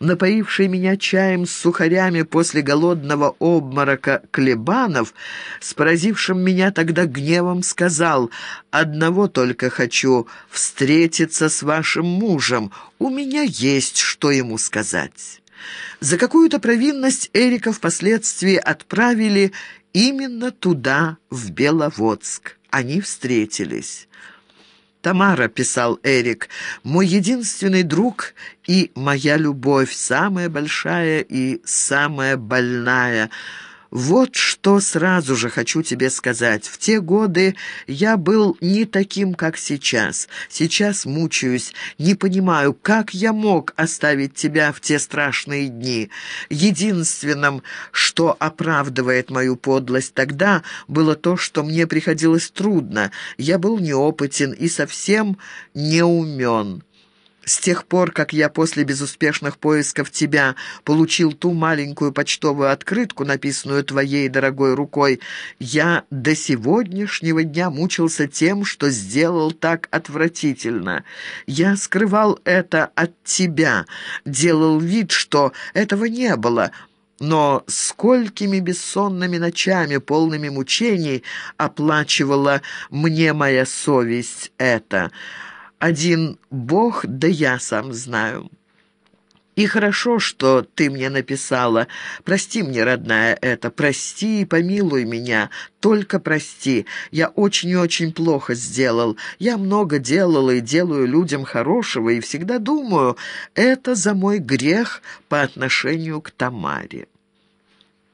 напоивший меня чаем с сухарями после голодного обморока Клебанов, с поразившим меня тогда гневом сказал «Одного только хочу — встретиться с вашим мужем. У меня есть что ему сказать». За какую-то провинность Эрика впоследствии отправили именно туда, в Беловодск. Они встретились. «Тамара», — писал Эрик, — «мой единственный друг и моя любовь, самая большая и самая больная». Вот что сразу же хочу тебе сказать. В те годы я был не таким, как сейчас. Сейчас мучаюсь, не понимаю, как я мог оставить тебя в те страшные дни. Единственным, что оправдывает мою подлость тогда, было то, что мне приходилось трудно. Я был неопытен и совсем не умен. С тех пор, как я после безуспешных поисков тебя получил ту маленькую почтовую открытку, написанную твоей дорогой рукой, я до сегодняшнего дня мучился тем, что сделал так отвратительно. Я скрывал это от тебя, делал вид, что этого не было, но сколькими бессонными ночами, полными мучений, оплачивала мне моя совесть это». Один Бог, да я сам знаю. И хорошо, что ты мне написала. Прости мне, родная, это. Прости и помилуй меня. Только прости. Я очень и очень плохо сделал. Я много делала и делаю людям хорошего, и всегда думаю, это за мой грех по отношению к Тамаре.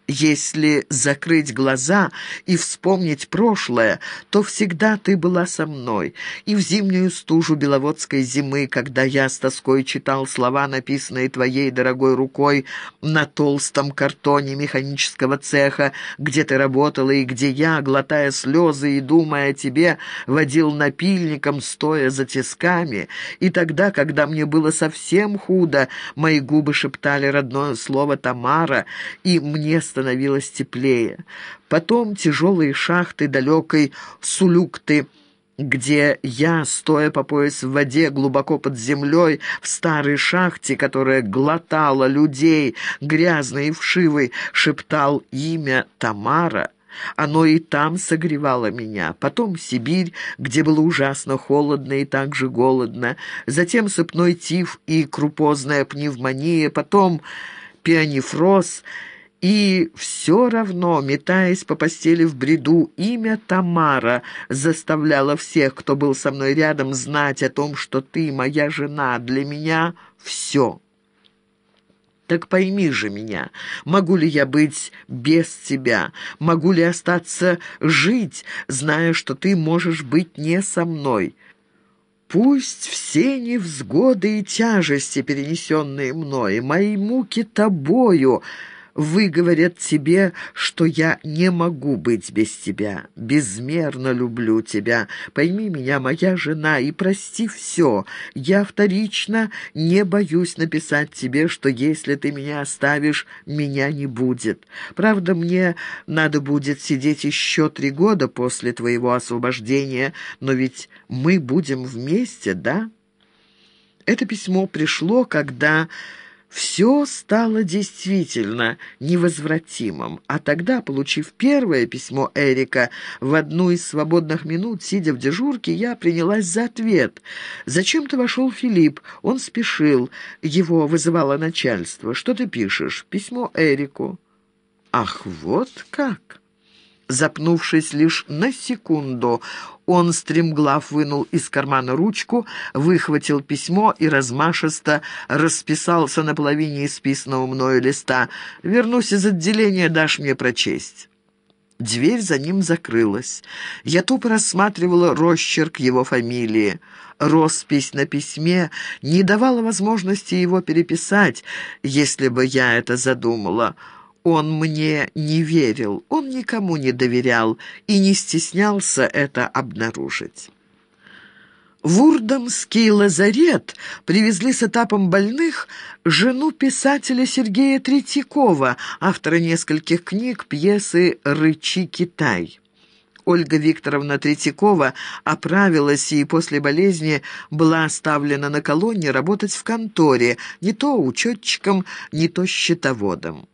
Если закрыть глаза и вспомнить прошлое, то всегда ты была со мной. И в зимнюю стужу беловодской зимы, когда я с тоской читал слова, написанные твоей дорогой рукой на толстом картоне механического цеха, где ты работала и где я, глотая слезы и думая о тебе, водил напильником, стоя за тисками. И тогда, когда мне было совсем худо, мои губы шептали родное слово «Тамара», и мне становилось теплее. Потом тяжелые шахты далекой Сулюкты, где я, стоя по пояс в воде, глубоко под землей, в старой шахте, которая глотала людей, грязной и вшивой, шептал имя Тамара. Оно и там согревало меня. Потом Сибирь, где было ужасно холодно и также голодно. Затем сыпной тиф и крупозная пневмония. Потом пионифроз — и все равно, метаясь по постели в бреду, имя Тамара заставляло всех, кто был со мной рядом, знать о том, что ты, моя жена, для меня все. Так пойми же меня, могу ли я быть без тебя, могу ли остаться жить, зная, что ты можешь быть не со мной?» Пусть все невзгоды и тяжести, перенесенные мной, мои муки тобою, выговорят тебе, что я не могу быть без тебя. Безмерно люблю тебя. Пойми меня, моя жена, и прости все. Я вторично не боюсь написать тебе, что если ты меня оставишь, меня не будет. Правда, мне надо будет сидеть еще три года после твоего освобождения, но ведь мы будем вместе, да? Это письмо пришло, когда... Все стало действительно невозвратимым, а тогда, получив первое письмо Эрика, в одну из свободных минут, сидя в дежурке, я принялась за ответ. Зачем-то вошел Филипп, он спешил, его вызывало начальство. «Что ты пишешь?» «Письмо Эрику». «Ах, вот как!» Запнувшись лишь на секунду, он стремглав вынул из кармана ручку, выхватил письмо и размашисто расписался на половине исписанного мною листа. «Вернусь из отделения, дашь мне прочесть». Дверь за ним закрылась. Я тупо рассматривала росчерк его фамилии. Роспись на письме не давала возможности его переписать, если бы я это задумала. Он мне не верил, он никому не доверял и не стеснялся это обнаружить. В Урдомский лазарет привезли с этапом больных жену писателя Сергея Третьякова, автора нескольких книг, пьесы «Рычи Китай». Ольга Викторовна Третьякова оправилась и после болезни была оставлена на колонне работать в конторе, не то учетчиком, не то счетоводом.